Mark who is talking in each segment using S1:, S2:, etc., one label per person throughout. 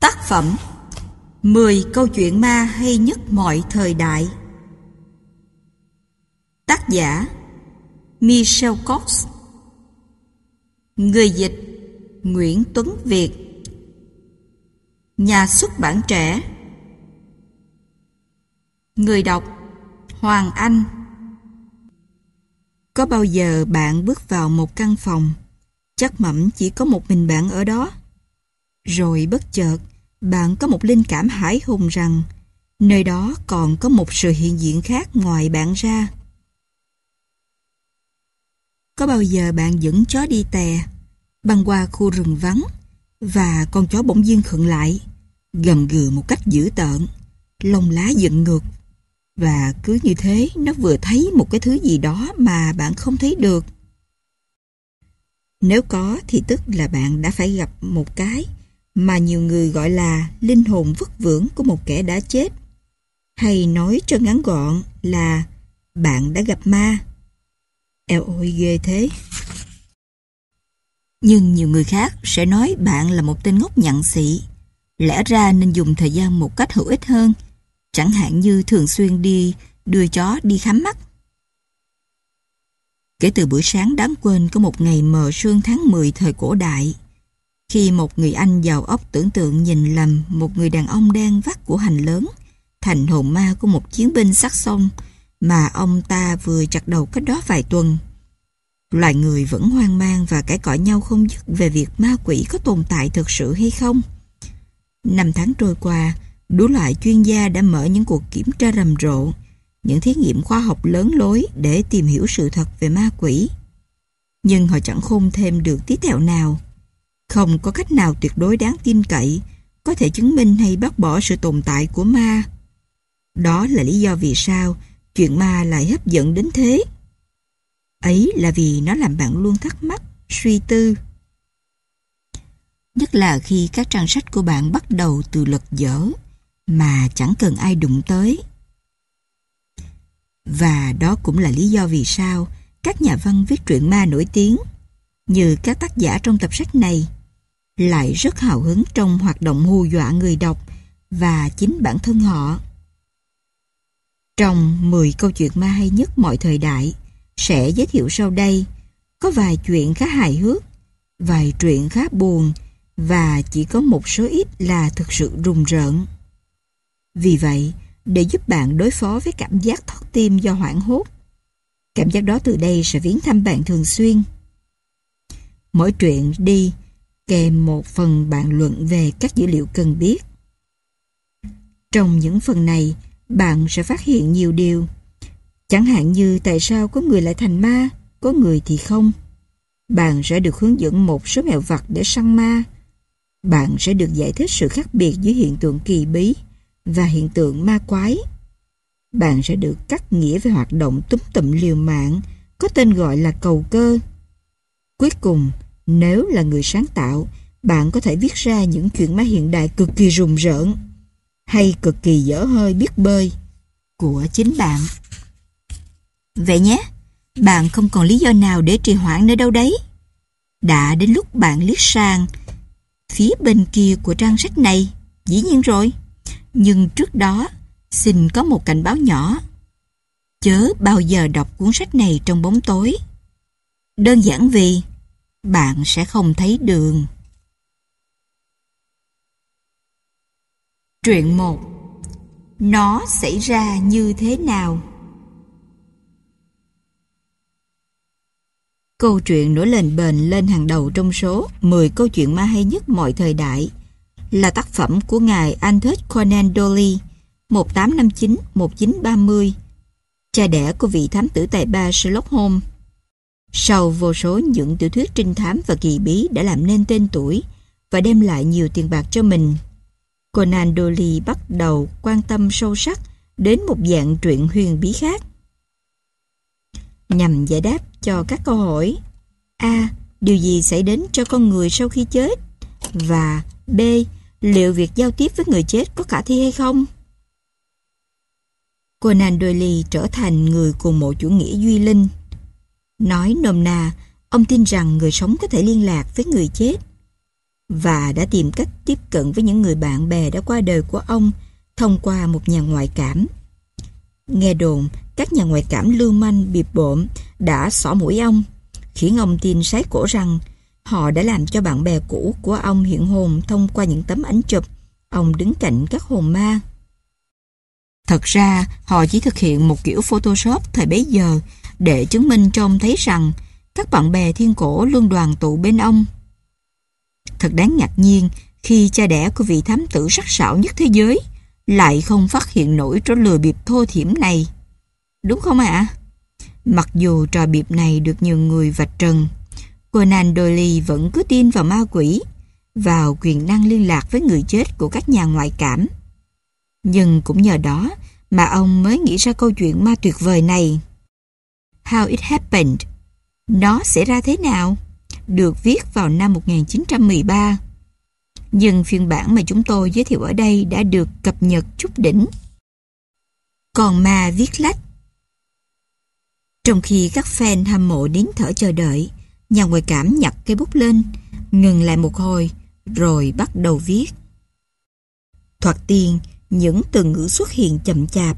S1: Tác phẩm 10 câu chuyện ma hay nhất mọi thời đại. Tác giả Michel Cox. Người dịch Nguyễn Tuấn Việt. Nhà xuất bản trẻ. Người đọc Hoàng Anh. Có bao giờ bạn bước vào một căn phòng? Chắc mẩm chỉ có một mình bạn ở đó. Rồi bất chợt, Bạn có một linh cảm hãi hùng rằng Nơi đó còn có một sự hiện diện khác ngoài bạn ra. Có bao giờ bạn dẫn chó đi tè, Băng qua khu rừng vắng Và con chó bỗng dưng khựng lại, Gầm gừ một cách dữ tợn, Lông lá dựng ngược Và cứ như thế Nó vừa thấy một cái thứ gì đó Mà bạn không thấy được? Nếu có thì tức là bạn đã phải gặp một cái. Mà nhiều người gọi là Linh hồn vất vưởng của một kẻ đã chết Hay nói cho ngắn gọn là Bạn đã gặp ma Eo ôi ghê thế nhưng nhiều người khác sẽ nói bạn là một tên ngốc nhặn xị. Lẽ ra nên dùng thời gian một cách hữu ích hơn, chẳng hạn như thường xuyên đi đưa chó đi khám mắt. Kể từ buổi sáng đáng quên có một ngày mờ sương tháng 10 thời cổ đại, khi một người anh giàu óc tưởng tượng nhìn lầm một người đàn ông đang vắt của hành lớn thành hồn ma của một chiến binh sắc sông mà ông ta vừa chặt đầu cách đó vài tuần. Loài người vẫn hoang mang và cãi cọ nhau không dứt về việc ma quỷ có tồn tại thực sự hay không. Năm tháng trôi qua, đủ loại chuyên gia đã mở những cuộc kiểm tra rầm rộ, những thí nghiệm khoa học lớn lối để tìm hiểu sự thật về ma quỷ. Nhưng họ chẳng khôn thêm được tí tẹo nào. Không có cách nào tuyệt đối đáng tin cậy có thể chứng minh hay bác bỏ sự tồn tại của ma. Đó là lý do vì sao chuyện ma lại hấp dẫn đến thế. Ấy là vì nó làm bạn luôn thắc mắc, suy tư. Nhất là khi các trang sách của bạn bắt đầu từ lật dở mà chẳng cần ai đụng tới. Và đó cũng là lý do vì sao các nhà văn viết truyện ma nổi tiếng như các tác giả trong tập sách này lại rất hào hứng trong hoạt động hù dọa người đọc và chính bản thân họ. Trong 10 câu chuyện ma hay nhất mọi thời đại, sẽ giới thiệu sau đây. Có vài chuyện khá hài hước, vài chuyện khá buồn và chỉ có một số ít là thực sự rùng rợn. Vì vậy, để giúp bạn đối phó với cảm giác thót tim do hoảng hốt, cảm giác đó từ đây sẽ viếng thăm bạn thường xuyên. Mỗi chuyện đi kèm một phần bàn luận về các dữ liệu cần biết. Trong những phần này, bạn sẽ phát hiện nhiều điều Chẳng hạn như tại sao có người lại thành ma, có người thì không. Bạn sẽ được hướng dẫn một số mẹo vặt để săn ma. Bạn sẽ được giải thích sự khác biệt giữa hiện tượng kỳ bí và hiện tượng ma quái. Bạn sẽ được cắt nghĩa về hoạt động túm tụm liều mạng có tên gọi là cầu cơ. Cuối cùng, nếu là người sáng tạo, bạn có thể viết ra những chuyện ma hiện đại cực kỳ rùng rợn hay cực kỳ dở hơi biết bơi của chính bạn. Vậy nhé, bạn không còn lý do nào để trì hoãn nơi đâu đấy. Đã đến lúc bạn liếc sang phía bên kia của trang sách này, dĩ nhiên rồi. Nhưng trước đó, xin có một cảnh báo nhỏ. Chớ bao giờ đọc cuốn sách này trong bóng tối. Đơn giản vì bạn sẽ không thấy đường. Truyện 1 Nó xảy ra như thế nào? Câu chuyện nổi lên bền lên hàng đầu trong số 10 câu chuyện ma hay nhất mọi thời đại là tác phẩm của ngài Arthur Conan Doyle 1859-1930 cha đẻ của vị thám tử tài ba Sherlock Holmes. Sau vô số những tiểu thuyết trinh thám và kỳ bí đã làm nên tên tuổi và đem lại nhiều tiền bạc cho mình, Conan Doyle bắt đầu quan tâm sâu sắc đến một dạng truyện huyền bí khác nhằm giải đáp cho các câu hỏi A. Điều gì xảy đến cho con người sau khi chết? Và B. Liệu việc giao tiếp với người chết có khả thi hay không? Conan Doyle trở thành người cùng một chủ nghĩa duy linh. Nói nôm na, ông tin rằng người sống có thể liên lạc với người chết. và đã tìm cách tiếp cận với những người bạn bè đã qua đời của ông thông qua một nhà ngoại cảm. Nghe đồn, các nhà ngoại cảm lưu manh bịp bộm đã xỏ mũi ông, khiến ông tin sái cổ rằng họ đã làm cho bạn bè cũ của ông hiện hồn thông qua những tấm ảnh chụp ông đứng cạnh các hồn ma. Thật ra, họ chỉ thực hiện một kiểu Photoshop thời bấy giờ để chứng minh cho ông thấy rằng các bạn bè thiên cổ luôn đoàn tụ bên ông. Thật đáng ngạc nhiên khi cha đẻ của vị thám tử sắc sảo nhất thế giới lại không phát hiện nổi trò lừa bịp thô thiểm này. Đúng không ạ? Mặc dù trò bịp này được nhiều người vạch trần, Conan Doyle vẫn cứ tin vào ma quỷ, vào quyền năng liên lạc với người chết của các nhà ngoại cảm. Nhưng cũng nhờ đó mà ông mới nghĩ ra câu chuyện ma tuyệt vời này. How it happened Nó sẽ ra thế nào? Được viết vào năm 1913. Nhưng phiên bản mà chúng tôi giới thiệu ở đây đã được cập nhật chút đỉnh. Còn ma viết lách Trong khi các fan hâm mộ đến thở chờ đợi, nhà ngoại cảm nhặt cây bút lên, ngừng lại một hồi, rồi bắt đầu viết. Thoạt tiên, những từ ngữ xuất hiện chậm chạp,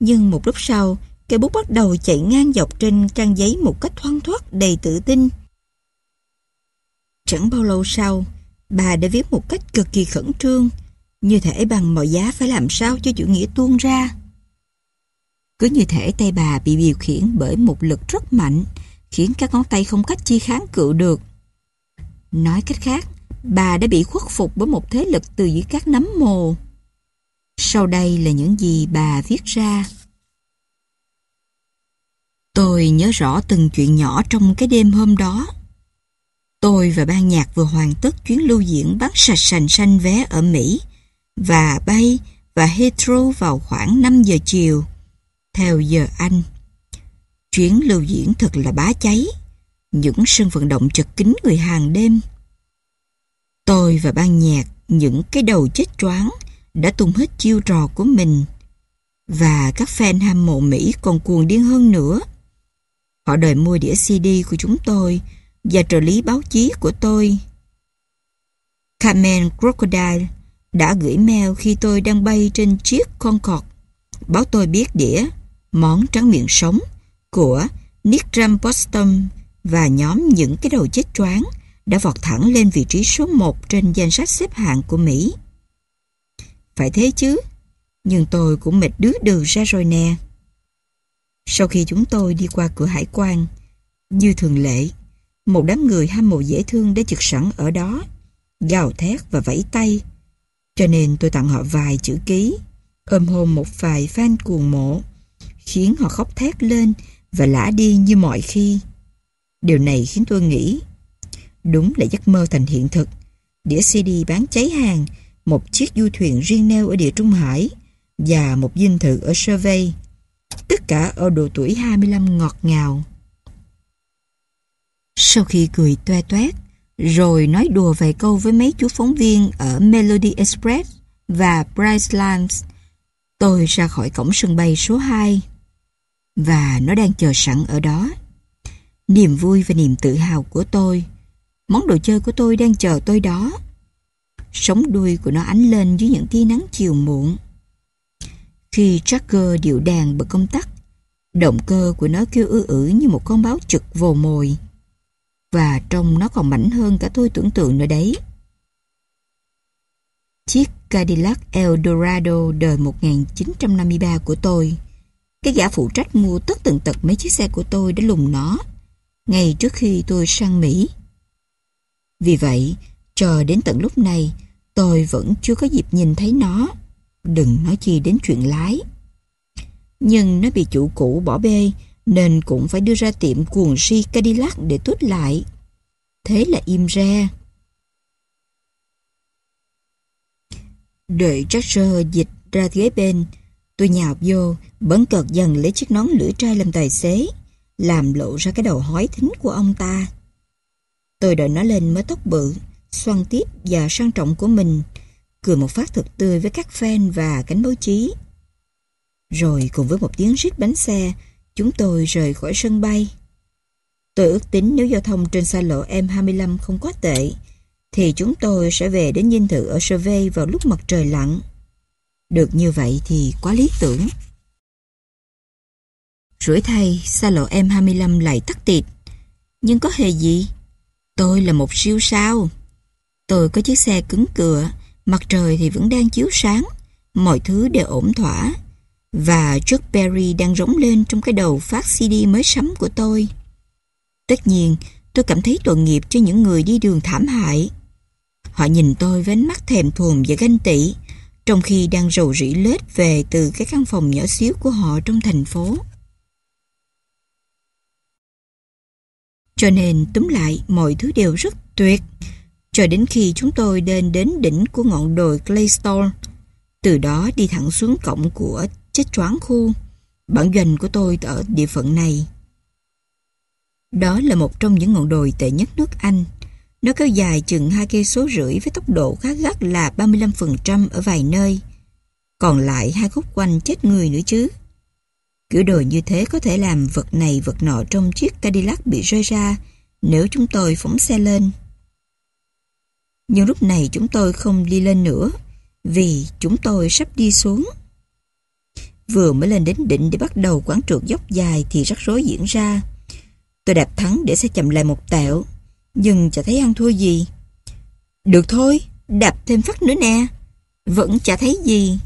S1: nhưng một lúc sau, cây bút bắt đầu chạy ngang dọc trên trang giấy một cách thoăn thoát đầy tự tin. Chẳng bao lâu sau, bà đã viết một cách cực kỳ khẩn trương, như thể bằng mọi giá phải làm sao cho chữ nghĩa tuôn ra. Cứ như thể tay bà bị điều khiển bởi một lực rất mạnh, khiến các ngón tay không cách chi kháng cự được. Nói cách khác, bà đã bị khuất phục bởi một thế lực từ dưới các nấm mồ. Sau đây là những gì bà viết ra. Tôi nhớ rõ từng chuyện nhỏ trong cái đêm hôm đó. Tôi và ban nhạc vừa hoàn tất chuyến lưu diễn bán sạch sành xanh vé ở Mỹ và bay và Heathrow vào khoảng 5 giờ chiều theo giờ Anh. Chuyến lưu diễn thật là bá cháy, những sân vận động chật kín người hàng đêm. Tôi và ban nhạc, những cái đầu chết choáng, đã tung hết chiêu trò của mình. Và các fan hâm mộ Mỹ còn cuồng điên hơn nữa. Họ đòi mua đĩa CD của chúng tôi và trợ lý báo chí của tôi. Carmen Crocodile đã gửi mail khi tôi đang bay trên chiếc Concorde. Báo tôi biết đĩa Món trắng miệng sống của Nick Rampostom và nhóm những cái đầu chết choáng đã vọt thẳng lên vị trí số 1 trên danh sách xếp hạng của Mỹ. Phải thế chứ, nhưng tôi cũng mệt đứa đừ ra rồi nè. Sau khi chúng tôi đi qua cửa hải quan, như thường lệ, một đám người ham mộ dễ thương đã trực sẵn ở đó, gào thét và vẫy tay. Cho nên tôi tặng họ vài chữ ký, ôm hôn một vài fan cuồng mộ, khiến họ khóc thét lên và lã đi như mọi khi. Điều này khiến tôi nghĩ, đúng là giấc mơ thành hiện thực. Đĩa CD bán cháy hàng, một chiếc du thuyền riêng neo ở địa Trung Hải và một dinh thự ở Survey. Tất cả ở độ tuổi 25 ngọt ngào. Sau khi cười toe toét, rồi nói đùa vài câu với mấy chú phóng viên ở Melody Express và Priceline, tôi ra khỏi cổng sân bay số 2 và nó đang chờ sẵn ở đó. Niềm vui và niềm tự hào của tôi, món đồ chơi của tôi đang chờ tôi đó. Sống đuôi của nó ánh lên dưới những tia nắng chiều muộn. Khi Tracker điệu đàn bật công tắc, động cơ của nó kêu ư ử như một con báo trực vồ mồi. Và trông nó còn mảnh hơn cả tôi tưởng tượng nữa đấy. Chiếc Cadillac Eldorado đời 1953 của tôi cái gã phụ trách mua tất tần tật mấy chiếc xe của tôi đã lùng nó, ngay trước khi tôi sang Mỹ. Vì vậy, chờ đến tận lúc này, tôi vẫn chưa có dịp nhìn thấy nó. Đừng nói chi đến chuyện lái. Nhưng nó bị chủ cũ bỏ bê, nên cũng phải đưa ra tiệm cuồng si Cadillac để tuốt lại. Thế là im ra. Đợi Tractor dịch ra ghế bên, Tôi nhào vô, bấn cợt dần lấy chiếc nón lưỡi trai làm tài xế, làm lộ ra cái đầu hói thính của ông ta. Tôi đợi nó lên mới tóc bự, xoăn tiếp và sang trọng của mình, cười một phát thật tươi với các fan và cánh báo chí. Rồi cùng với một tiếng rít bánh xe, chúng tôi rời khỏi sân bay. Tôi ước tính nếu giao thông trên xa lộ M25 không quá tệ, thì chúng tôi sẽ về đến dinh thự ở Survey vào lúc mặt trời lặn. Được như vậy thì quá lý tưởng. Rủi thay, xa lộ M25 lại tắt tiệt. Nhưng có hề gì? Tôi là một siêu sao. Tôi có chiếc xe cứng cựa, mặt trời thì vẫn đang chiếu sáng, mọi thứ đều ổn thỏa. Và Chuck Berry đang rống lên trong cái đầu phát CD mới sắm của tôi. Tất nhiên, tôi cảm thấy tội nghiệp cho những người đi đường thảm hại. Họ nhìn tôi với ánh mắt thèm thuồng và ganh tị, trong khi đang rầu rĩ lết về từ cái căn phòng nhỏ xíu của họ trong thành phố. Cho nên túm lại mọi thứ đều rất tuyệt cho đến khi chúng tôi đến đến đỉnh của ngọn đồi Claystone. Từ đó đi thẳng xuống cổng của chết choáng khu. Bản doanh của tôi ở địa phận này. Đó là một trong những ngọn đồi tệ nhất nước Anh. Nó kéo dài chừng hai cây số rưỡi với tốc độ khá gắt là 35% ở vài nơi. Còn lại hai khúc quanh chết người nữa chứ. Kiểu đồi như thế có thể làm vật này vật nọ trong chiếc Cadillac bị rơi ra nếu chúng tôi phóng xe lên. Nhưng lúc này chúng tôi không đi lên nữa vì chúng tôi sắp đi xuống. Vừa mới lên đến đỉnh để bắt đầu quán trượt dốc dài thì rắc rối diễn ra. Tôi đạp thắng để xe chậm lại một tẹo nhưng chả thấy ăn thua gì. Được thôi, đạp thêm phát nữa nè. Vẫn chả thấy gì.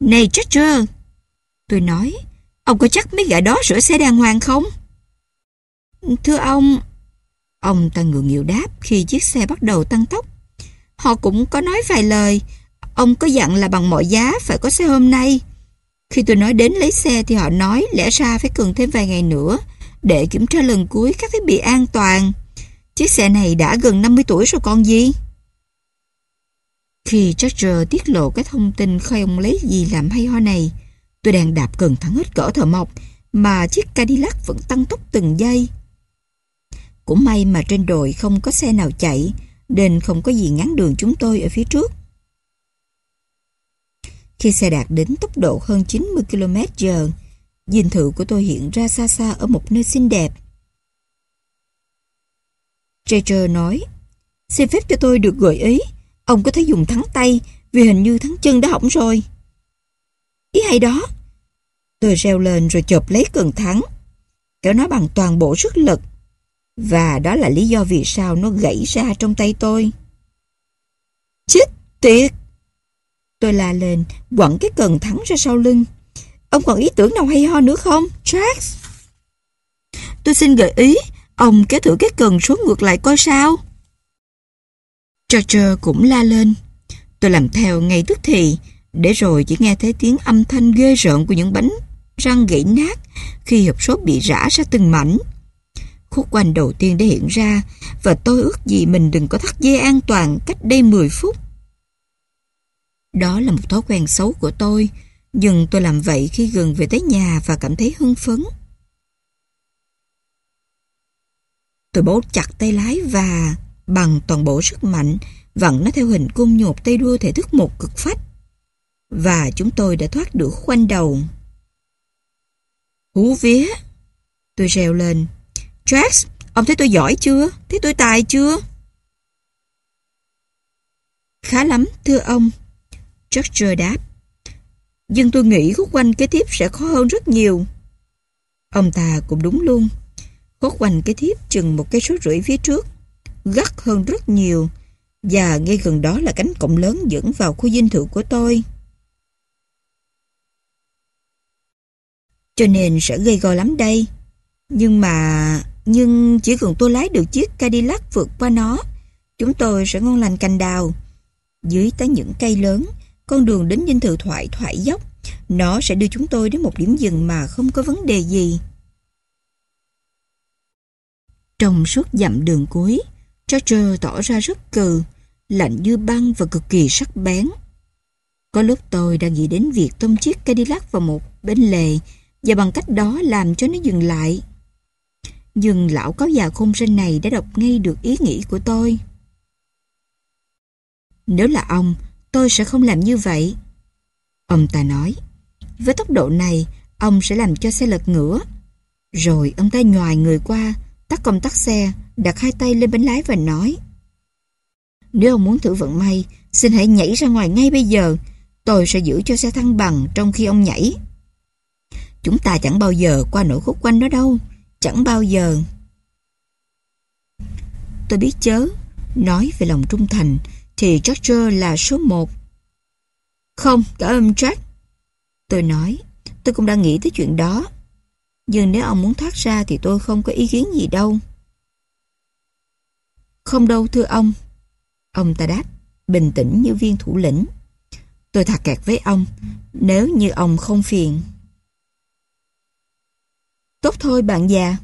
S1: Này chưa Tôi nói, ông có chắc mấy gã đó sửa xe đàng hoàng không? Thưa ông, ông ta ngượng nghịu đáp khi chiếc xe bắt đầu tăng tốc. Họ cũng có nói vài lời, ông có dặn là bằng mọi giá phải có xe hôm nay. Khi tôi nói đến lấy xe thì họ nói lẽ ra phải cần thêm vài ngày nữa để kiểm tra lần cuối các thiết bị an toàn. Chiếc xe này đã gần 50 tuổi rồi còn gì? Khi Charger tiết lộ cái thông tin không lấy gì làm hay ho này, Tôi đang đạp cần thắng hết cỡ thở mộc mà chiếc Cadillac vẫn tăng tốc từng giây. Cũng may mà trên đồi không có xe nào chạy nên không có gì ngắn đường chúng tôi ở phía trước. Khi xe đạt đến tốc độ hơn 90 km h dinh thự của tôi hiện ra xa xa ở một nơi xinh đẹp. Treacher nói, xin phép cho tôi được gợi ý, ông có thể dùng thắng tay vì hình như thắng chân đã hỏng rồi. Ý hay đó. Tôi reo lên rồi chộp lấy cần thắng. Kéo nó bằng toàn bộ sức lực. Và đó là lý do vì sao nó gãy ra trong tay tôi. Chết tiệt! Tôi la lên, quẳng cái cần thắng ra sau lưng. Ông còn ý tưởng nào hay ho nữa không, Jax? Tôi xin gợi ý, ông kéo thử cái cần xuống ngược lại coi sao. George cũng la lên. Tôi làm theo ngay tức thì, để rồi chỉ nghe thấy tiếng âm thanh ghê rợn của những bánh răng gãy nát khi hộp số bị rã ra từng mảnh. Khúc quanh đầu tiên đã hiện ra và tôi ước gì mình đừng có thắt dây an toàn cách đây 10 phút. Đó là một thói quen xấu của tôi, nhưng tôi làm vậy khi gần về tới nhà và cảm thấy hưng phấn. Tôi bấu chặt tay lái và bằng toàn bộ sức mạnh vặn nó theo hình cung nhột tay đua thể thức một cực phách. Và chúng tôi đã thoát được khoanh đầu. Hú vía! Tôi reo lên. Jax, ông thấy tôi giỏi chưa? Thấy tôi tài chưa? Khá lắm, thưa ông. George đáp. Nhưng tôi nghĩ khúc quanh kế tiếp sẽ khó hơn rất nhiều. Ông ta cũng đúng luôn. Khúc quanh kế tiếp chừng một cây số rưỡi phía trước. Gắt hơn rất nhiều. Và ngay gần đó là cánh cổng lớn dẫn vào khu dinh thự của tôi. Cho nên sẽ gây go lắm đây. Nhưng mà... Nhưng chỉ cần tôi lái được chiếc Cadillac vượt qua nó, chúng tôi sẽ ngon lành cành đào. Dưới tán những cây lớn, con đường đến dinh thự thoại thoại dốc, nó sẽ đưa chúng tôi đến một điểm dừng mà không có vấn đề gì. Trong suốt dặm đường cuối, George tỏ ra rất cừ, lạnh như băng và cực kỳ sắc bén. Có lúc tôi đã nghĩ đến việc tông chiếc Cadillac vào một bên lề và bằng cách đó làm cho nó dừng lại. Nhưng lão cáo già khôn sinh này đã đọc ngay được ý nghĩ của tôi. Nếu là ông, tôi sẽ không làm như vậy. Ông ta nói, với tốc độ này, ông sẽ làm cho xe lật ngửa. Rồi ông ta nhòi người qua, tắt công tắc xe, đặt hai tay lên bánh lái và nói, Nếu ông muốn thử vận may, xin hãy nhảy ra ngoài ngay bây giờ. Tôi sẽ giữ cho xe thăng bằng trong khi ông nhảy. Chúng ta chẳng bao giờ qua nổi khúc quanh đó đâu. Chẳng bao giờ. Tôi biết chớ. Nói về lòng trung thành thì George là số một. Không, cả ơn Jack. Tôi nói, tôi cũng đang nghĩ tới chuyện đó. Nhưng nếu ông muốn thoát ra thì tôi không có ý kiến gì đâu. Không đâu thưa ông. Ông ta đáp, bình tĩnh như viên thủ lĩnh. Tôi thà kẹt với ông, nếu như ông không phiền. Tốt thôi bạn già.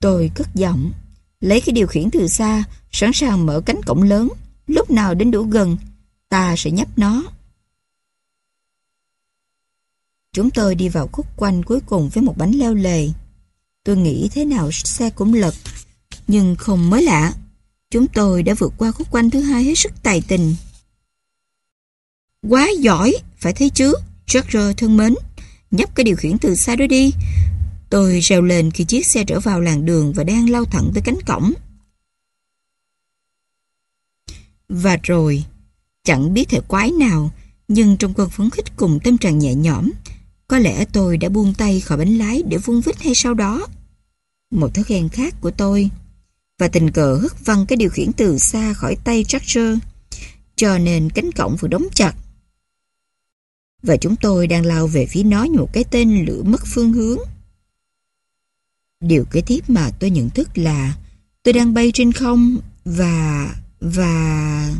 S1: Tôi cất giọng, lấy cái điều khiển từ xa, sẵn sàng mở cánh cổng lớn. Lúc nào đến đủ gần, ta sẽ nhấp nó. Chúng tôi đi vào khúc quanh cuối cùng với một bánh leo lề. Tôi nghĩ thế nào xe cũng lật, nhưng không mới lạ. Chúng tôi đã vượt qua khúc quanh thứ hai hết sức tài tình. Quá giỏi, phải thấy chứ, George thân mến. Nhấp cái điều khiển từ xa đó đi. Tôi reo lên khi chiếc xe trở vào làng đường và đang lao thẳng tới cánh cổng. Và rồi, chẳng biết thể quái nào, nhưng trong cơn phấn khích cùng tâm trạng nhẹ nhõm, có lẽ tôi đã buông tay khỏi bánh lái để vung vít hay sau đó. Một thói ghen khác của tôi, và tình cờ hất văng cái điều khiển từ xa khỏi tay Tractor, cho nên cánh cổng vừa đóng chặt. Và chúng tôi đang lao về phía nó như một cái tên lửa mất phương hướng. Điều kế tiếp mà tôi nhận thức là tôi đang bay trên không và... và...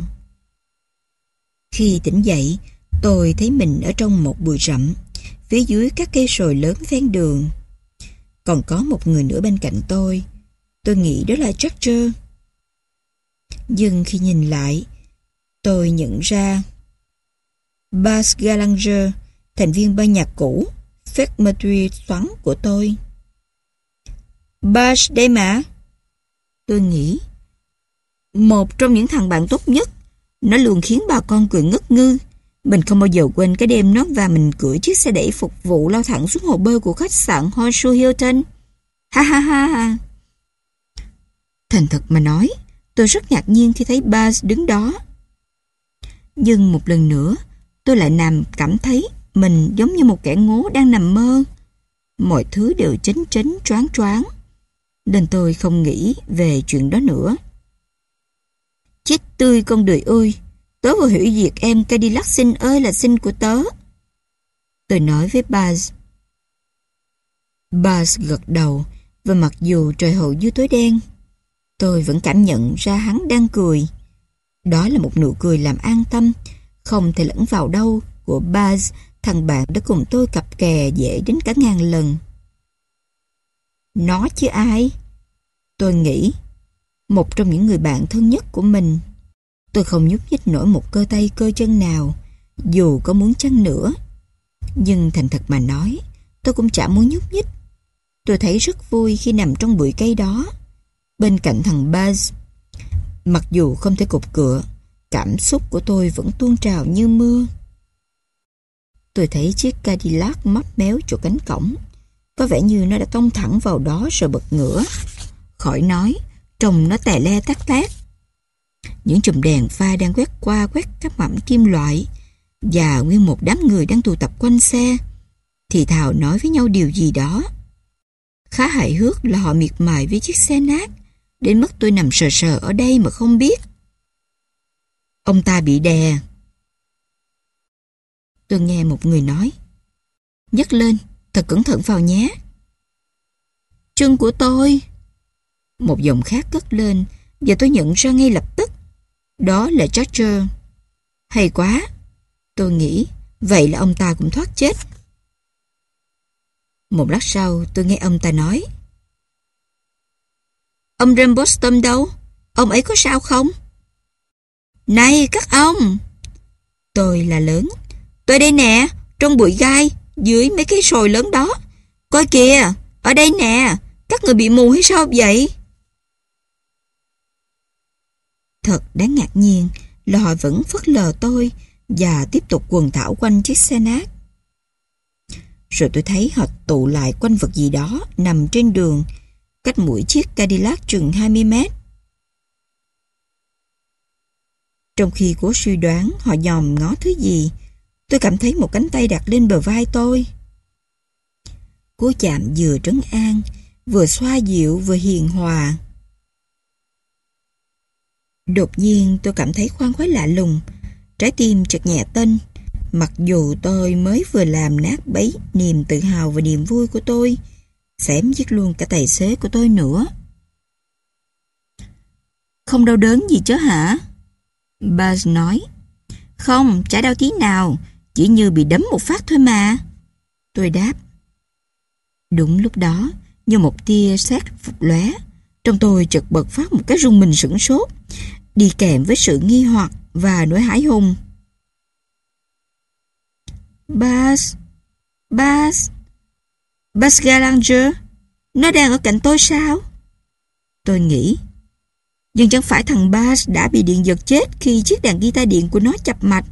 S1: Khi tỉnh dậy, tôi thấy mình ở trong một bụi rậm, phía dưới các cây sồi lớn ven đường. Còn có một người nữa bên cạnh tôi. Tôi nghĩ đó là Tractor. Nhưng khi nhìn lại, tôi nhận ra Bas Galanger, thành viên ban nhạc cũ, Fake Madrid xoắn của tôi. Bash đây mà. Tôi nghĩ, một trong những thằng bạn tốt nhất, nó luôn khiến bà con cười ngất ngư. Mình không bao giờ quên cái đêm nó và mình cưỡi chiếc xe đẩy phục vụ lao thẳng xuống hồ bơi của khách sạn Honshu Hilton. Ha ha ha ha. Thành thật mà nói, tôi rất ngạc nhiên khi thấy Baz đứng đó. Nhưng một lần nữa, tôi lại nằm cảm thấy mình giống như một kẻ ngố đang nằm mơ. Mọi thứ đều chấn chấn choáng choáng. Nên tôi không nghĩ về chuyện đó nữa. Chết tươi con đời ơi, tớ vừa hủy diệt em Cadillac xinh ơi là xinh của tớ. Tôi nói với Baz. Baz gật đầu, và mặc dù trời hậu dưới tối đen, tôi vẫn cảm nhận ra hắn đang cười. Đó là một nụ cười làm an tâm, không thể lẫn vào đâu của Baz, thằng bạn đã cùng tôi cặp kè dễ đến cả ngàn lần. Nó chứ ai? Tôi nghĩ, một trong những người bạn thân nhất của mình. Tôi không nhúc nhích nổi một cơ tay cơ chân nào, dù có muốn chăng nữa. Nhưng thành thật mà nói, tôi cũng chả muốn nhúc nhích. Tôi thấy rất vui khi nằm trong bụi cây đó, bên cạnh thằng Baz. Mặc dù không thể cục cựa, cảm xúc của tôi vẫn tuôn trào như mưa. Tôi thấy chiếc Cadillac mấp méo chỗ cánh cổng. Có vẻ như nó đã tông thẳng vào đó rồi bật ngửa. Khỏi nói, trông nó tè le tát tát. Những chùm đèn pha đang quét qua quét các mảnh kim loại và nguyên một đám người đang tụ tập quanh xe. Thì thào nói với nhau điều gì đó. Khá hài hước là họ miệt mài với chiếc xe nát, đến mức tôi nằm sờ sờ ở đây mà không biết. Ông ta bị đè. Tôi nghe một người nói. Nhấc lên, thật cẩn thận vào nhé. Chân của tôi. Một giọng khác cất lên và tôi nhận ra ngay lập tức. Đó là George. Hay quá. Tôi nghĩ, vậy là ông ta cũng thoát chết. Một lát sau tôi nghe ông ta nói Ông Rambostom đâu? Ông ấy có sao không? Này các ông! Tôi là lớn. Tôi đây nè, trong bụi gai, dưới mấy cái sồi lớn đó. Coi kìa, ở đây nè, các người bị mù hay sao vậy? Thật đáng ngạc nhiên là họ vẫn phớt lờ tôi và tiếp tục quần thảo quanh chiếc xe nát. Rồi tôi thấy họ tụ lại quanh vật gì đó nằm trên đường, cách mũi chiếc Cadillac chừng 20 mét. Trong khi cố suy đoán họ nhòm ngó thứ gì, tôi cảm thấy một cánh tay đặt lên bờ vai tôi. Cố chạm vừa trấn an, vừa xoa dịu vừa hiền hòa. Đột nhiên tôi cảm thấy khoan khoái lạ lùng, trái tim chợt nhẹ tên. Mặc dù tôi mới vừa làm nát bấy niềm tự hào và niềm vui của tôi, xém giết luôn cả tài xế của tôi nữa. Không đau đớn gì chứ hả? Buzz nói. Không, chả đau tí nào, chỉ như bị đấm một phát thôi mà. Tôi đáp. Đúng lúc đó, như một tia sét phục lóe, trong tôi chợt bật phát một cái rung mình sửng sốt, đi kèm với sự nghi hoặc và nỗi hãi hùng. bas bas bas galanger nó đang ở cạnh tôi sao? Tôi nghĩ, nhưng chẳng phải thằng bas đã bị điện giật chết khi chiếc đàn guitar điện của nó chập mạch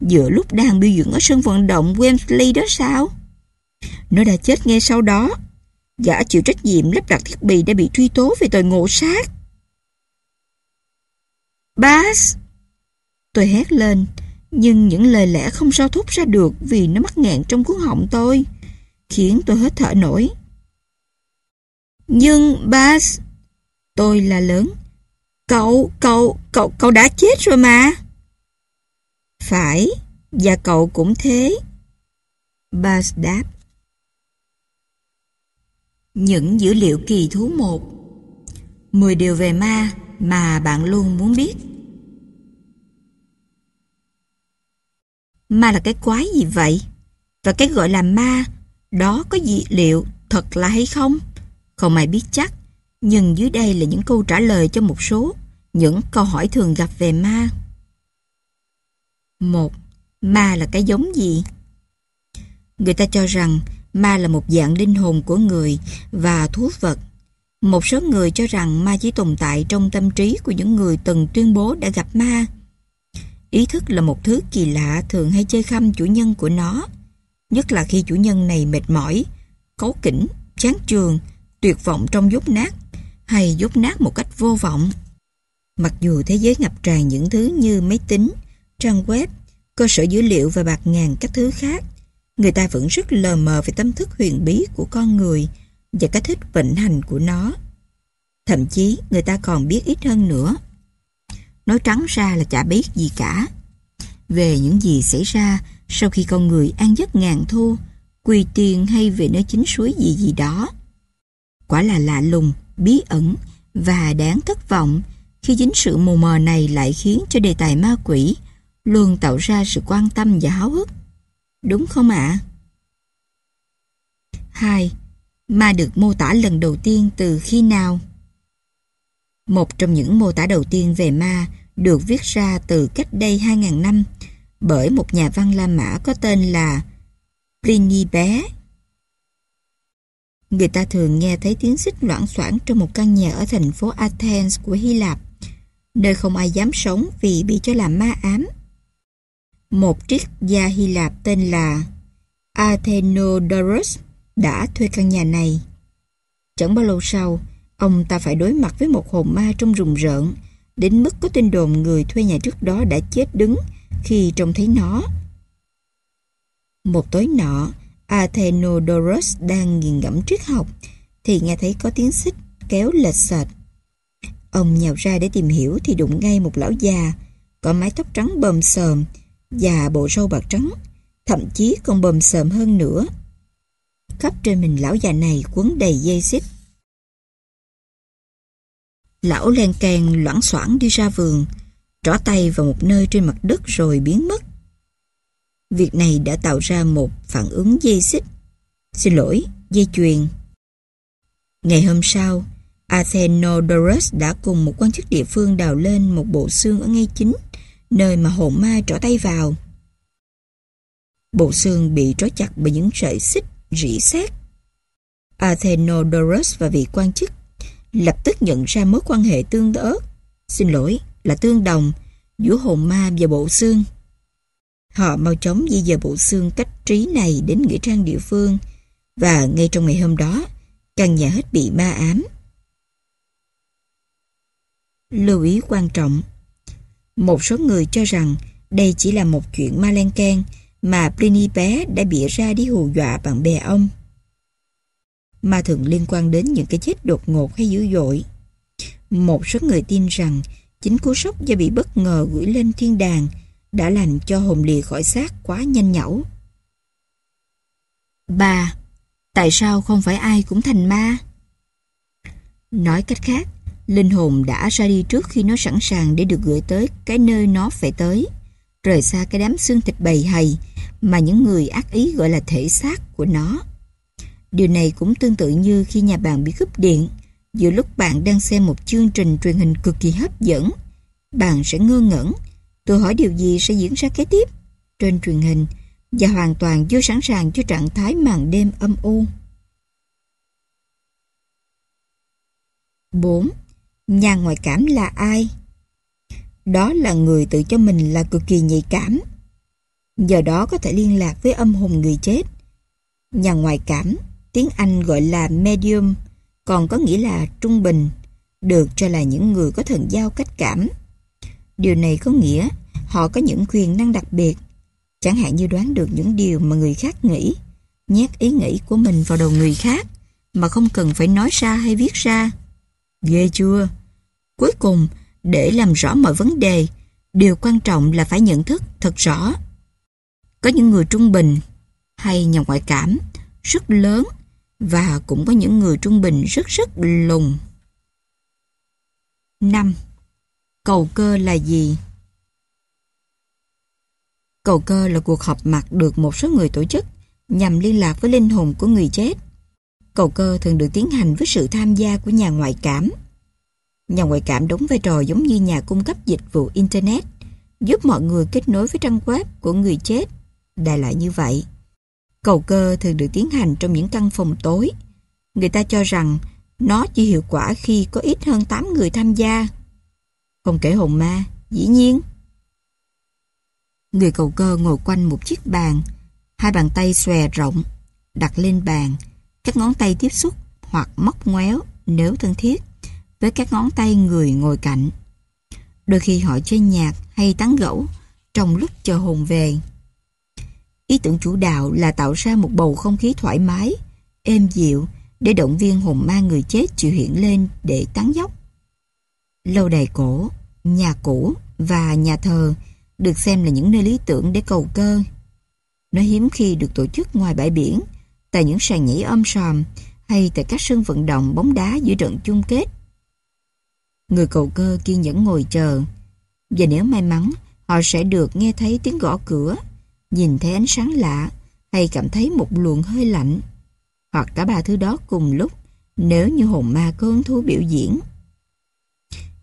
S1: giữa lúc đang biểu diễn ở sân vận động Wembley đó sao? Nó đã chết ngay sau đó. Gã chịu trách nhiệm lắp đặt thiết bị đã bị truy tố về tội ngộ sát. Bass, Tôi hét lên, nhưng những lời lẽ không sao thốt ra được vì nó mắc nghẹn trong cuốn họng tôi, khiến tôi hết thở nổi. Nhưng Bass, tôi là lớn. Cậu, cậu, cậu, cậu đã chết rồi mà. Phải, và cậu cũng thế. Buzz đáp. Những dữ liệu kỳ thú một 10 điều về ma mà bạn luôn muốn biết. Ma là cái quái gì vậy? Và cái gọi là ma, đó có dị liệu thật là hay không? Không ai biết chắc, nhưng dưới đây là những câu trả lời cho một số những câu hỏi thường gặp về ma một Ma là cái giống gì? Người ta cho rằng ma là một dạng linh hồn của người và thú vật. Một số người cho rằng ma chỉ tồn tại trong tâm trí của những người từng tuyên bố đã gặp ma. Ý thức là một thứ kỳ lạ thường hay chơi khăm chủ nhân của nó, nhất là khi chủ nhân này mệt mỏi, cấu kỉnh, chán trường, tuyệt vọng trong dốt nát hay dốt nát một cách vô vọng. Mặc dù thế giới ngập tràn những thứ như máy tính, trang web, cơ sở dữ liệu và bạc ngàn các thứ khác, người ta vẫn rất lờ mờ về tâm thức huyền bí của con người và cách thức vận hành của nó. Thậm chí người ta còn biết ít hơn nữa. Nói trắng ra là chả biết gì cả. Về những gì xảy ra sau khi con người ăn giấc ngàn thu, quỳ tiền hay về nơi chính suối gì gì đó. Quả là lạ lùng, bí ẩn và đáng thất vọng khi chính sự mù mờ này lại khiến cho đề tài ma quỷ luôn tạo ra sự quan tâm và háo hức. Đúng không ạ? À? 2. Ma được mô tả lần đầu tiên từ khi nào? Một trong những mô tả đầu tiên về ma được viết ra từ cách đây 2.000 năm bởi một nhà văn La Mã có tên là Pliny bé. Người ta thường nghe thấy tiếng xích loãng xoảng trong một căn nhà ở thành phố Athens của Hy Lạp, nơi không ai dám sống vì bị cho là ma ám. Một triết gia Hy Lạp tên là Athenodorus đã thuê căn nhà này. Chẳng bao lâu sau, ông ta phải đối mặt với một hồn ma trong rùng rợn, đến mức có tin đồn người thuê nhà trước đó đã chết đứng khi trông thấy nó. Một tối nọ, Athenodorus đang nghiền ngẫm triết học, thì nghe thấy có tiếng xích kéo lệch sệt. Ông nhào ra để tìm hiểu thì đụng ngay một lão già, có mái tóc trắng bầm sờm và bộ râu bạc trắng, thậm chí còn bầm sờm hơn nữa. Khắp trên mình lão già này quấn đầy dây xích. Lão len can loãng xoảng đi ra vườn, trỏ tay vào một nơi trên mặt đất rồi biến mất. Việc này đã tạo ra một phản ứng dây xích. Xin lỗi, dây chuyền. Ngày hôm sau, Athenodorus đã cùng một quan chức địa phương đào lên một bộ xương ở ngay chính, nơi mà hồn ma trỏ tay vào. Bộ xương bị trói chặt bởi những sợi xích rỉ sét. Athenodorus và vị quan chức lập tức nhận ra mối quan hệ tương ớt, xin lỗi, là tương đồng giữa hồn ma và bộ xương. Họ mau chóng di dời bộ xương cách trí này đến nghĩa trang địa phương và ngay trong ngày hôm đó, căn nhà hết bị ma ám. Lưu ý quan trọng một số người cho rằng đây chỉ là một chuyện ma len can mà Pliny bé đã bịa ra đi hù dọa bạn bè ông. Ma thường liên quan đến những cái chết đột ngột hay dữ dội. Một số người tin rằng chính cú sốc do bị bất ngờ gửi lên thiên đàng đã làm cho hồn lìa khỏi xác quá nhanh nhẩu. 3. Tại sao không phải ai cũng thành ma? Nói cách khác, linh hồn đã ra đi trước khi nó sẵn sàng để được gửi tới cái nơi nó phải tới, rời xa cái đám xương thịt bầy hầy mà những người ác ý gọi là thể xác của nó. Điều này cũng tương tự như khi nhà bạn bị cúp điện, giữa lúc bạn đang xem một chương trình truyền hình cực kỳ hấp dẫn, bạn sẽ ngơ ngẩn, tự hỏi điều gì sẽ diễn ra kế tiếp trên truyền hình và hoàn toàn chưa sẵn sàng cho trạng thái màn đêm âm u. 4. Nhà ngoại cảm là ai? Đó là người tự cho mình là cực kỳ nhạy cảm. Giờ đó có thể liên lạc với âm hồn người chết. Nhà ngoại cảm, tiếng Anh gọi là medium, còn có nghĩa là trung bình, được cho là những người có thần giao cách cảm. Điều này có nghĩa họ có những quyền năng đặc biệt, chẳng hạn như đoán được những điều mà người khác nghĩ, nhét ý nghĩ của mình vào đầu người khác, mà không cần phải nói ra hay viết ra. Ghê chưa? Cuối cùng, để làm rõ mọi vấn đề, điều quan trọng là phải nhận thức thật rõ. Có những người trung bình hay nhà ngoại cảm rất lớn và cũng có những người trung bình rất rất lùng. 5. Cầu cơ là gì? Cầu cơ là cuộc họp mặt được một số người tổ chức nhằm liên lạc với linh hồn của người chết. Cầu cơ thường được tiến hành với sự tham gia của nhà ngoại cảm. Nhà ngoại cảm đóng vai trò giống như nhà cung cấp dịch vụ Internet, giúp mọi người kết nối với trang web của người chết. Đại loại như vậy. Cầu cơ thường được tiến hành trong những căn phòng tối. Người ta cho rằng nó chỉ hiệu quả khi có ít hơn 8 người tham gia. Không kể hồn ma, dĩ nhiên. Người cầu cơ ngồi quanh một chiếc bàn, hai bàn tay xòe rộng, đặt lên bàn, các ngón tay tiếp xúc hoặc móc ngoéo nếu thân thiết với các ngón tay người ngồi cạnh. Đôi khi họ chơi nhạc hay tán gẫu trong lúc chờ hồn về. Ý tưởng chủ đạo là tạo ra một bầu không khí thoải mái, êm dịu để động viên hồn ma người chết chịu hiện lên để tán dốc. Lâu đài cổ, nhà cũ và nhà thờ được xem là những nơi lý tưởng để cầu cơ. Nó hiếm khi được tổ chức ngoài bãi biển, tại những sàn nhảy âm sòm hay tại các sân vận động bóng đá giữa trận chung kết. Người cầu cơ kiên nhẫn ngồi chờ, và nếu may mắn, họ sẽ được nghe thấy tiếng gõ cửa, nhìn thấy ánh sáng lạ, hay cảm thấy một luồng hơi lạnh, hoặc cả ba thứ đó cùng lúc, nếu như hồn ma có hứng thú biểu diễn.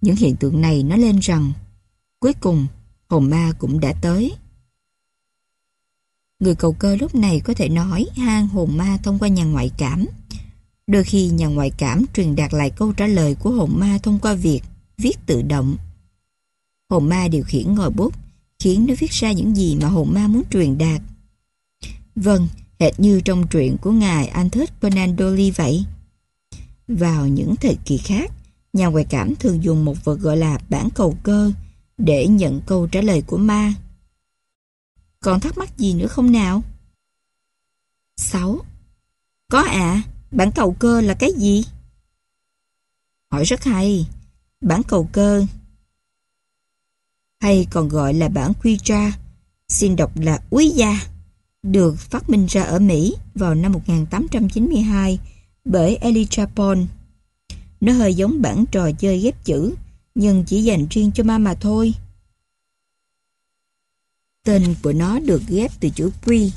S1: Những hiện tượng này nói lên rằng, cuối cùng, hồn ma cũng đã tới. Người cầu cơ lúc này có thể nói hang hồn ma thông qua nhà ngoại cảm. Đôi khi nhà ngoại cảm truyền đạt lại câu trả lời của hồn ma thông qua việc viết tự động. Hồn ma điều khiển ngòi bút, khiến nó viết ra những gì mà hồn ma muốn truyền đạt. Vâng, hệt như trong truyện của ngài Anthus Conan Doyle vậy. Vào những thời kỳ khác, nhà ngoại cảm thường dùng một vật gọi là bản cầu cơ để nhận câu trả lời của ma. Còn thắc mắc gì nữa không nào? 6. Có ạ, à, bản cầu cơ là cái gì? Hỏi rất hay. Bản cầu cơ hay còn gọi là bản quy tra, xin đọc là Úy Gia, được phát minh ra ở Mỹ vào năm 1892 bởi Elijah Paul. Nó hơi giống bản trò chơi ghép chữ, nhưng chỉ dành riêng cho ma mà thôi. Tên của nó được ghép từ chữ quy.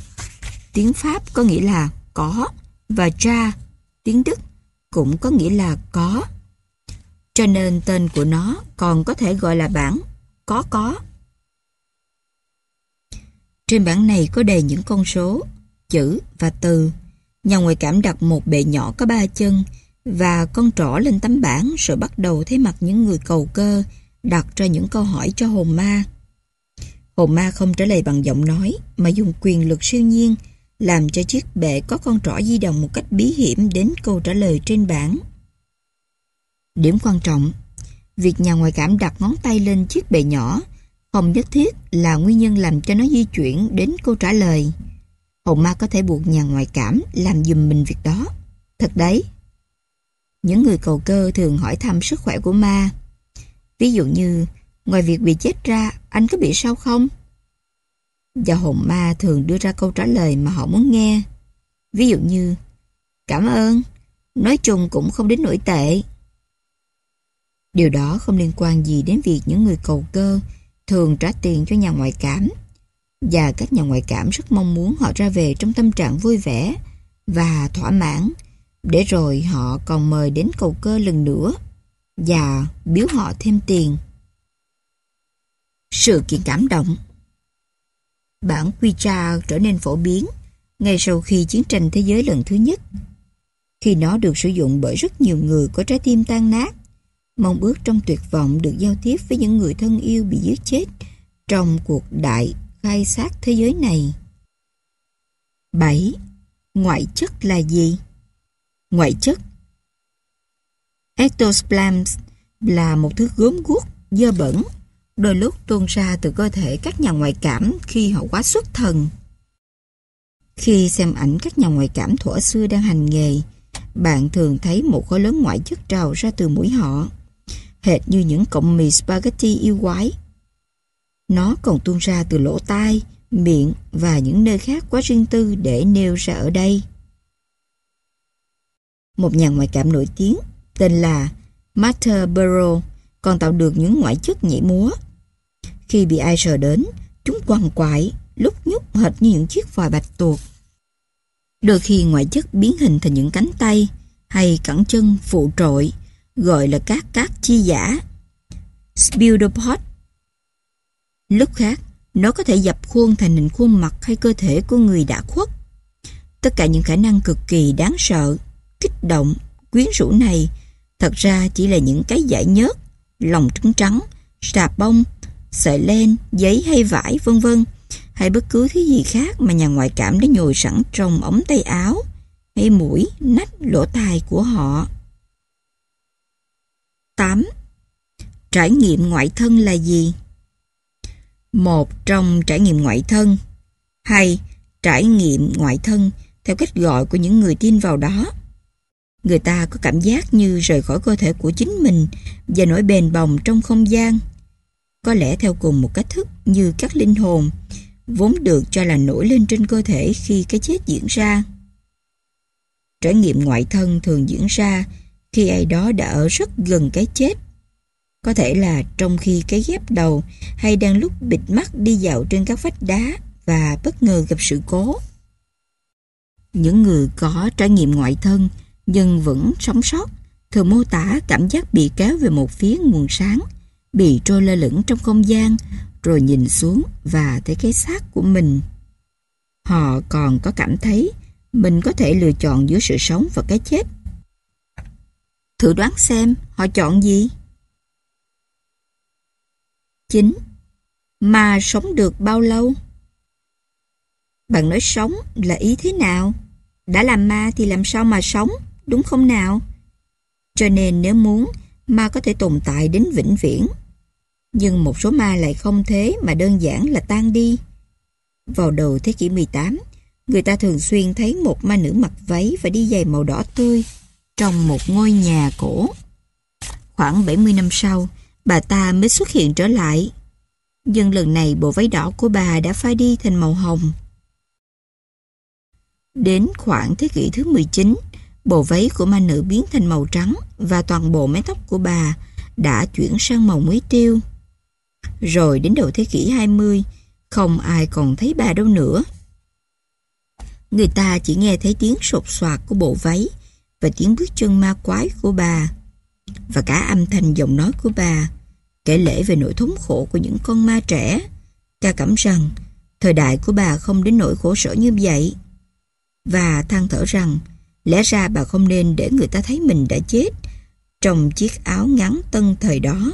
S1: Tiếng Pháp có nghĩa là có và tra, tiếng Đức cũng có nghĩa là có. Cho nên tên của nó còn có thể gọi là bản có có. Trên bảng này có đầy những con số, chữ và từ. Nhà ngoại cảm đặt một bệ nhỏ có ba chân và con trỏ lên tấm bảng rồi bắt đầu thấy mặt những người cầu cơ đặt ra những câu hỏi cho hồn ma. Hồn ma không trả lời bằng giọng nói mà dùng quyền lực siêu nhiên làm cho chiếc bệ có con trỏ di động một cách bí hiểm đến câu trả lời trên bảng. Điểm quan trọng Việc nhà ngoại cảm đặt ngón tay lên chiếc bệ nhỏ không nhất thiết là nguyên nhân làm cho nó di chuyển đến câu trả lời. Hồn ma có thể buộc nhà ngoại cảm làm dùm mình việc đó. Thật đấy. Những người cầu cơ thường hỏi thăm sức khỏe của ma. Ví dụ như, ngoài việc bị chết ra, anh có bị sao không? Và hồn ma thường đưa ra câu trả lời mà họ muốn nghe. Ví dụ như, cảm ơn, nói chung cũng không đến nổi tệ. Điều đó không liên quan gì đến việc những người cầu cơ thường trả tiền cho nhà ngoại cảm và các nhà ngoại cảm rất mong muốn họ ra về trong tâm trạng vui vẻ và thỏa mãn để rồi họ còn mời đến cầu cơ lần nữa và biếu họ thêm tiền. Sự kiện cảm động Bản quy tra trở nên phổ biến ngay sau khi chiến tranh thế giới lần thứ nhất. Khi nó được sử dụng bởi rất nhiều người có trái tim tan nát, mong ước trong tuyệt vọng được giao tiếp với những người thân yêu bị giết chết trong cuộc đại khai sát thế giới này. 7. Ngoại chất là gì? Ngoại chất Ectosplasm là một thứ gốm guốc, dơ bẩn, đôi lúc tuôn ra từ cơ thể các nhà ngoại cảm khi họ quá xuất thần. Khi xem ảnh các nhà ngoại cảm thuở xưa đang hành nghề, bạn thường thấy một khối lớn ngoại chất trào ra từ mũi họ, hệt như những cọng mì spaghetti yêu quái. Nó còn tuôn ra từ lỗ tai, miệng và những nơi khác quá riêng tư để nêu ra ở đây. Một nhà ngoại cảm nổi tiếng tên là Master Burrow còn tạo được những ngoại chất nhảy múa. Khi bị ai sờ đến, chúng quằn quại, lúc nhúc hệt như những chiếc vòi bạch tuộc. Đôi khi ngoại chất biến hình thành những cánh tay hay cẳng chân phụ trội, gọi là các cát chi giả. Spildopod. Lúc khác, nó có thể dập khuôn thành hình khuôn mặt hay cơ thể của người đã khuất. Tất cả những khả năng cực kỳ đáng sợ, kích động, quyến rũ này thật ra chỉ là những cái giải nhớt, lòng trứng trắng, sạp bông, sợi len, giấy hay vải vân vân hay bất cứ thứ gì khác mà nhà ngoại cảm đã nhồi sẵn trong ống tay áo hay mũi, nách, lỗ tai của họ. 8. Trải nghiệm ngoại thân là gì? Một trong trải nghiệm ngoại thân hay trải nghiệm ngoại thân theo cách gọi của những người tin vào đó. Người ta có cảm giác như rời khỏi cơ thể của chính mình và nổi bền bồng trong không gian. Có lẽ theo cùng một cách thức như các linh hồn vốn được cho là nổi lên trên cơ thể khi cái chết diễn ra. Trải nghiệm ngoại thân thường diễn ra khi ai đó đã ở rất gần cái chết. Có thể là trong khi cái ghép đầu hay đang lúc bịt mắt đi dạo trên các vách đá và bất ngờ gặp sự cố. Những người có trải nghiệm ngoại thân nhưng vẫn sống sót thường mô tả cảm giác bị kéo về một phía nguồn sáng, bị trôi lơ lửng trong không gian, rồi nhìn xuống và thấy cái xác của mình. Họ còn có cảm thấy mình có thể lựa chọn giữa sự sống và cái chết. Thử đoán xem họ chọn gì? 9. Mà sống được bao lâu? Bạn nói sống là ý thế nào? Đã làm ma thì làm sao mà sống, đúng không nào? Cho nên nếu muốn, ma có thể tồn tại đến vĩnh viễn. Nhưng một số ma lại không thế mà đơn giản là tan đi. Vào đầu thế kỷ 18, người ta thường xuyên thấy một ma nữ mặc váy và đi giày màu đỏ tươi trong một ngôi nhà cổ. Khoảng 70 năm sau, bà ta mới xuất hiện trở lại. Nhưng lần này bộ váy đỏ của bà đã phai đi thành màu hồng. Đến khoảng thế kỷ thứ 19, bộ váy của ma nữ biến thành màu trắng và toàn bộ mái tóc của bà đã chuyển sang màu muối tiêu. Rồi đến đầu thế kỷ 20, không ai còn thấy bà đâu nữa. Người ta chỉ nghe thấy tiếng sột soạt của bộ váy và tiếng bước chân ma quái của bà và cả âm thanh giọng nói của bà kể lễ về nỗi thống khổ của những con ma trẻ ca cảm rằng thời đại của bà không đến nỗi khổ sở như vậy và than thở rằng lẽ ra bà không nên để người ta thấy mình đã chết trong chiếc áo ngắn tân thời đó.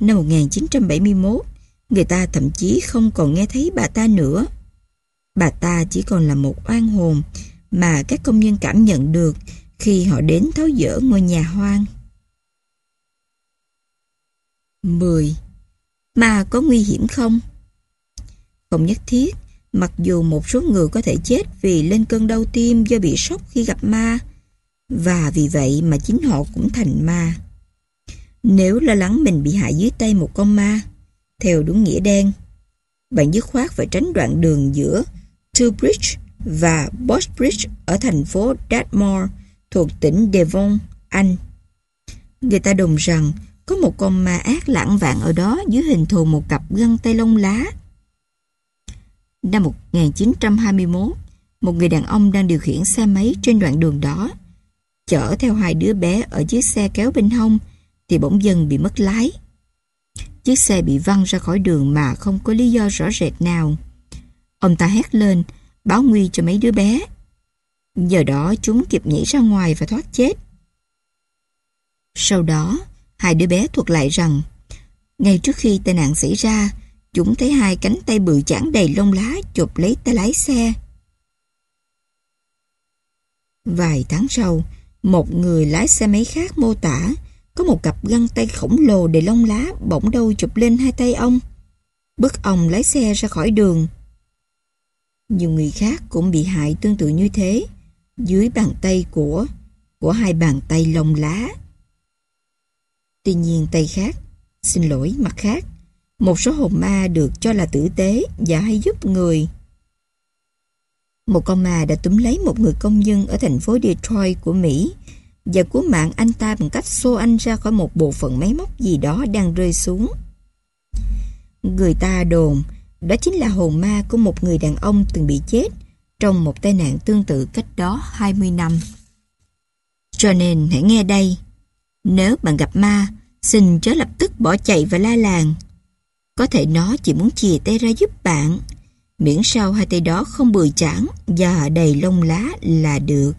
S1: Năm 1971, người ta thậm chí không còn nghe thấy bà ta nữa. Bà ta chỉ còn là một oan hồn mà các công nhân cảm nhận được khi họ đến tháo dỡ ngôi nhà hoang. 10. Ma có nguy hiểm không? Không nhất thiết, mặc dù một số người có thể chết vì lên cơn đau tim do bị sốc khi gặp ma, và vì vậy mà chính họ cũng thành ma. Nếu lo lắng mình bị hại dưới tay một con ma, theo đúng nghĩa đen, bạn dứt khoát phải tránh đoạn đường giữa Two Bridge và Bosbridge ở thành phố Dartmoor thuộc tỉnh Devon, Anh. Người ta đồn rằng có một con ma ác lãng vạn ở đó dưới hình thù một cặp găng tay lông lá. Năm 1921, một người đàn ông đang điều khiển xe máy trên đoạn đường đó, chở theo hai đứa bé ở chiếc xe kéo bên hông, thì bỗng dần bị mất lái. Chiếc xe bị văng ra khỏi đường mà không có lý do rõ rệt nào. Ông ta hét lên, báo nguy cho mấy đứa bé. Giờ đó chúng kịp nhảy ra ngoài và thoát chết. Sau đó, hai đứa bé thuật lại rằng ngay trước khi tai nạn xảy ra, chúng thấy hai cánh tay bự chản đầy lông lá chụp lấy tay lái xe. Vài tháng sau, một người lái xe máy khác mô tả có một cặp găng tay khổng lồ đầy lông lá bỗng đâu chụp lên hai tay ông. Bức ông lái xe ra khỏi đường. Nhiều người khác cũng bị hại tương tự như thế, dưới bàn tay của của hai bàn tay lông lá. Tuy nhiên tay khác, xin lỗi mặt khác, một số hồn ma được cho là tử tế và hay giúp người. Một con ma đã túm lấy một người công nhân ở thành phố Detroit của Mỹ và cứu mạng anh ta bằng cách xô anh ra khỏi một bộ phận máy móc gì đó đang rơi xuống. Người ta đồn đó chính là hồn ma của một người đàn ông từng bị chết trong một tai nạn tương tự cách đó 20 năm. Cho nên hãy nghe đây, nếu bạn gặp ma, xin chớ lập tức bỏ chạy và la làng. Có thể nó chỉ muốn chìa tay ra giúp bạn, miễn sao hai tay đó không bừa chảng và đầy lông lá là được.